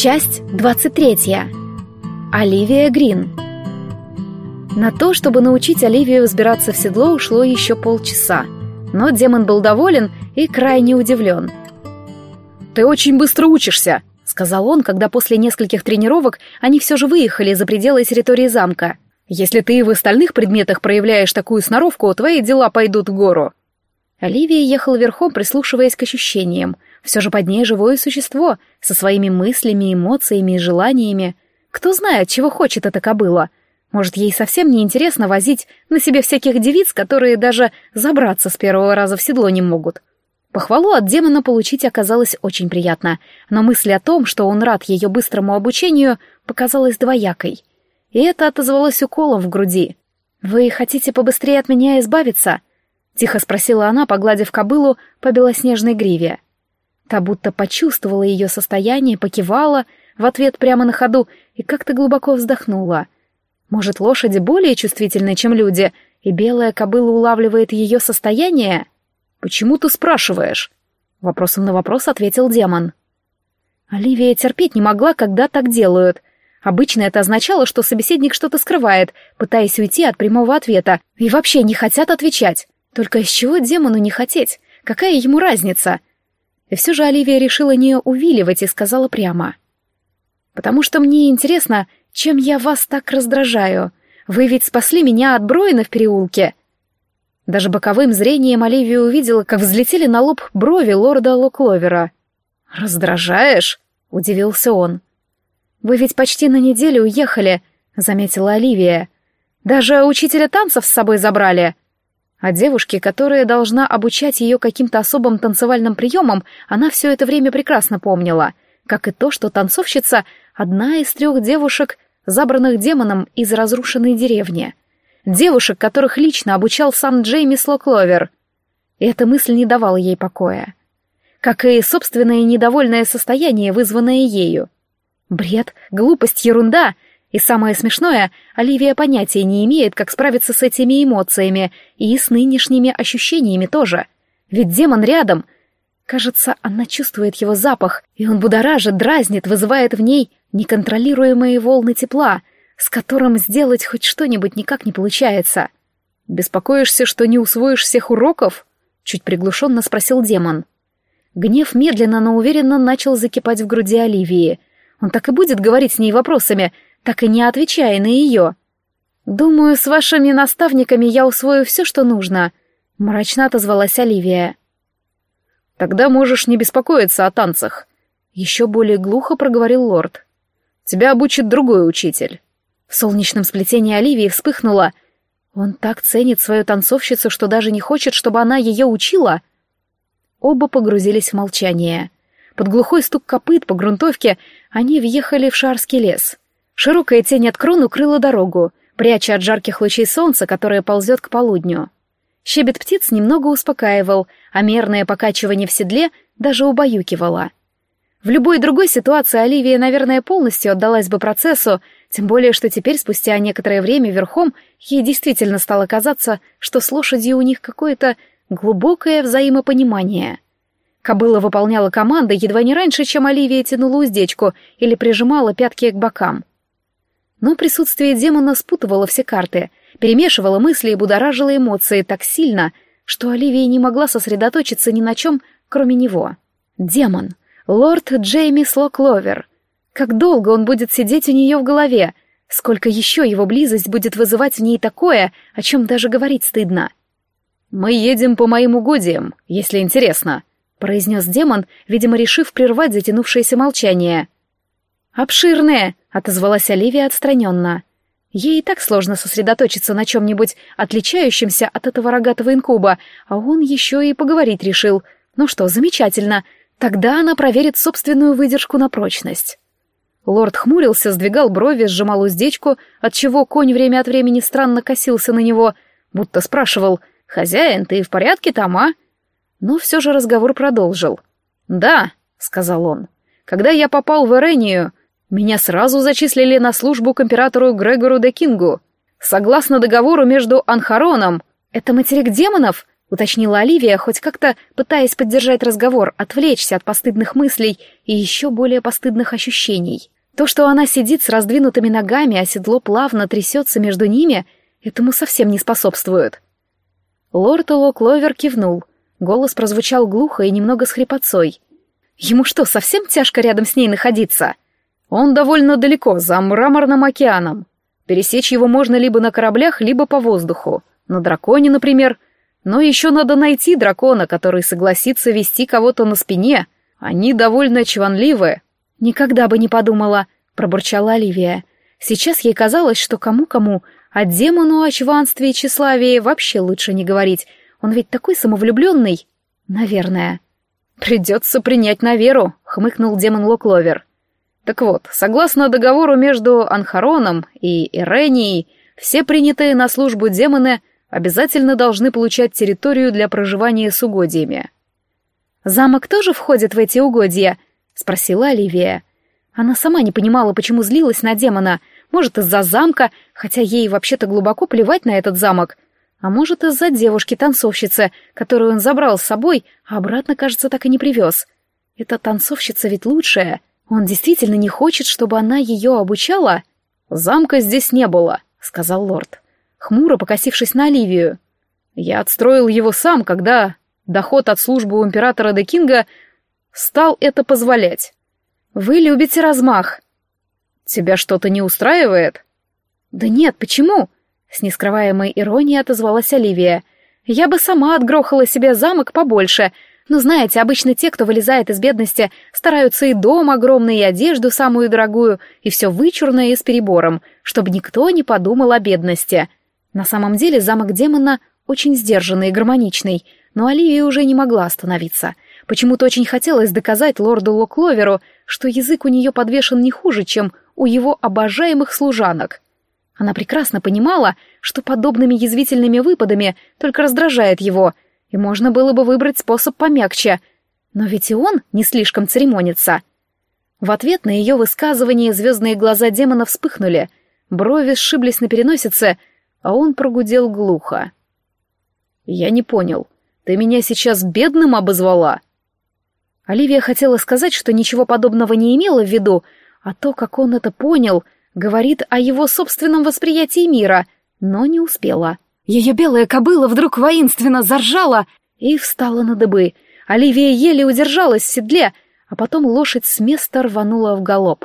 Часть 23. Оливия Грин. На то, чтобы научить Оливию взбираться в седло, ушло еще полчаса. Но демон был доволен и крайне удивлен. «Ты очень быстро учишься», — сказал он, когда после нескольких тренировок они все же выехали за пределы территории замка. «Если ты и в остальных предметах проявляешь такую сноровку, твои дела пойдут в гору». Оливия ехала верхом, прислушиваясь к ощущениям. Все же под ней живое существо, со своими мыслями, эмоциями и желаниями. Кто знает, чего хочет эта кобыла. Может, ей совсем не интересно возить на себе всяких девиц, которые даже забраться с первого раза в седло не могут. Похвалу от демона получить оказалось очень приятно, но мысль о том, что он рад ее быстрому обучению, показалась двоякой. И это отозвалось уколом в груди. «Вы хотите побыстрее от меня избавиться?» Тихо спросила она, погладив кобылу по белоснежной гриве. Та будто почувствовала ее состояние, покивала в ответ прямо на ходу и как-то глубоко вздохнула. Может, лошади более чувствительны, чем люди, и белая кобыла улавливает ее состояние? «Почему ты спрашиваешь?» Вопросом на вопрос ответил демон. Оливия терпеть не могла, когда так делают. Обычно это означало, что собеседник что-то скрывает, пытаясь уйти от прямого ответа, и вообще не хотят отвечать. Только из чего демону не хотеть? Какая ему разница? И все же Оливия решила не увиливать и сказала прямо. «Потому что мне интересно, чем я вас так раздражаю. Вы ведь спасли меня от Броина в переулке». Даже боковым зрением Оливия увидела, как взлетели на лоб брови лорда Локловера. «Раздражаешь?» — удивился он. «Вы ведь почти на неделю уехали», — заметила Оливия. «Даже учителя танцев с собой забрали». А девушке, которая должна обучать ее каким-то особым танцевальным приемам, она все это время прекрасно помнила, как и то, что танцовщица — одна из трех девушек, забранных демоном из разрушенной деревни. Девушек, которых лично обучал сам Джеймис Локловер. И эта мысль не давала ей покоя. Как и собственное недовольное состояние, вызванное ею. Бред, глупость, ерунда — и самое смешное, Оливия понятия не имеет, как справиться с этими эмоциями и с нынешними ощущениями тоже. Ведь демон рядом. Кажется, она чувствует его запах, и он будоражит, дразнит, вызывает в ней неконтролируемые волны тепла, с которым сделать хоть что-нибудь никак не получается. «Беспокоишься, что не усвоишь всех уроков?» — чуть приглушенно спросил демон. Гнев медленно, но уверенно начал закипать в груди Оливии. Он так и будет говорить с ней вопросами — так и не отвечая на ее. «Думаю, с вашими наставниками я усвою все, что нужно», — мрачно отозвалась Оливия. «Тогда можешь не беспокоиться о танцах», — еще более глухо проговорил лорд. «Тебя обучит другой учитель». В солнечном сплетении Оливии вспыхнуло. Он так ценит свою танцовщицу, что даже не хочет, чтобы она ее учила. Оба погрузились в молчание. Под глухой стук копыт по грунтовке они въехали в Шарский лес. Широкая тень от крон укрыла дорогу, пряча от жарких лучей солнца, которое ползет к полудню. Щебет птиц немного успокаивал, а мерное покачивание в седле даже убаюкивало. В любой другой ситуации Оливия, наверное, полностью отдалась бы процессу, тем более, что теперь, спустя некоторое время верхом, ей действительно стало казаться, что с лошадью у них какое-то глубокое взаимопонимание. Кобыла выполняла команды едва не раньше, чем Оливия тянула уздечку или прижимала пятки к бокам. Но присутствие демона спутывало все карты, перемешивало мысли и будоражило эмоции так сильно, что Оливия не могла сосредоточиться ни на чем, кроме него. Демон. Лорд Джейми Слокловер. Как долго он будет сидеть у нее в голове? Сколько еще его близость будет вызывать в ней такое, о чем даже говорить стыдно? «Мы едем по моим угодьям, если интересно», — произнес демон, видимо, решив прервать затянувшееся молчание. «Обширные!» — отозвалась Оливия отстраненно. Ей и так сложно сосредоточиться на чем-нибудь отличающемся от этого рогатого инкуба, а он еще и поговорить решил. Ну что, замечательно. Тогда она проверит собственную выдержку на прочность. Лорд хмурился, сдвигал брови, сжимал уздечку, отчего конь время от времени странно косился на него, будто спрашивал «Хозяин, ты в порядке там, а?» Но все же разговор продолжил. «Да», — сказал он, — «когда я попал в Эрению, меня сразу зачислили на службу к императору Грегору де Кингу. Согласно договору между Анхароном... «Это материк демонов?» — уточнила Оливия, хоть как-то пытаясь поддержать разговор, отвлечься от постыдных мыслей и еще более постыдных ощущений. То, что она сидит с раздвинутыми ногами, а седло плавно трясется между ними, этому совсем не способствует. Лорд Ло Кловер кивнул. Голос прозвучал глухо и немного с хрипотцой. Ему что, совсем тяжко рядом с ней находиться? Он довольно далеко, за мраморным океаном. Пересечь его можно либо на кораблях, либо по воздуху. На драконе, например — но еще надо найти дракона, который согласится вести кого-то на спине. Они довольно чванливы. Никогда бы не подумала, пробурчала Оливия. Сейчас ей казалось, что кому-кому, а демону о чванстве и тщеславии вообще лучше не говорить. Он ведь такой самовлюбленный. Наверное. Придется принять на веру, хмыкнул демон Локловер. Так вот, согласно договору между Анхароном и Иренией, все принятые на службу демоны обязательно должны получать территорию для проживания с угодьями. «Замок тоже входит в эти угодья?» — спросила Оливия. Она сама не понимала, почему злилась на демона. Может, из-за замка, хотя ей вообще-то глубоко плевать на этот замок. А может, из-за девушки-танцовщицы, которую он забрал с собой, а обратно, кажется, так и не привез. Эта танцовщица ведь лучшая. Он действительно не хочет, чтобы она ее обучала? «Замка здесь не было», — сказал лорд хмуро покосившись на Оливию. «Я отстроил его сам, когда доход от службы у императора де Кинга стал это позволять». «Вы любите размах». «Тебя что-то не устраивает?» «Да нет, почему?» — с нескрываемой иронией отозвалась Оливия. «Я бы сама отгрохала себе замок побольше, но знаете, обычно те, кто вылезает из бедности, стараются и дом огромный, и одежду самую дорогую, и все вычурное и с перебором, чтобы никто не подумал о бедности. На самом деле замок демона очень сдержанный и гармоничный, но Оливия уже не могла остановиться. Почему-то очень хотелось доказать лорду Локловеру, что язык у нее подвешен не хуже, чем у его обожаемых служанок. Она прекрасно понимала, что подобными язвительными выпадами только раздражает его, и можно было бы выбрать способ помягче. Но ведь и он не слишком церемонится. В ответ на ее высказывание звездные глаза демона вспыхнули, брови сшиблись на переносице, а он прогудел глухо. «Я не понял, ты меня сейчас бедным обозвала?» Оливия хотела сказать, что ничего подобного не имела в виду, а то, как он это понял, говорит о его собственном восприятии мира, но не успела. Ее белая кобыла вдруг воинственно заржала и встала на дыбы. Оливия еле удержалась в седле, а потом лошадь с места рванула в галоп.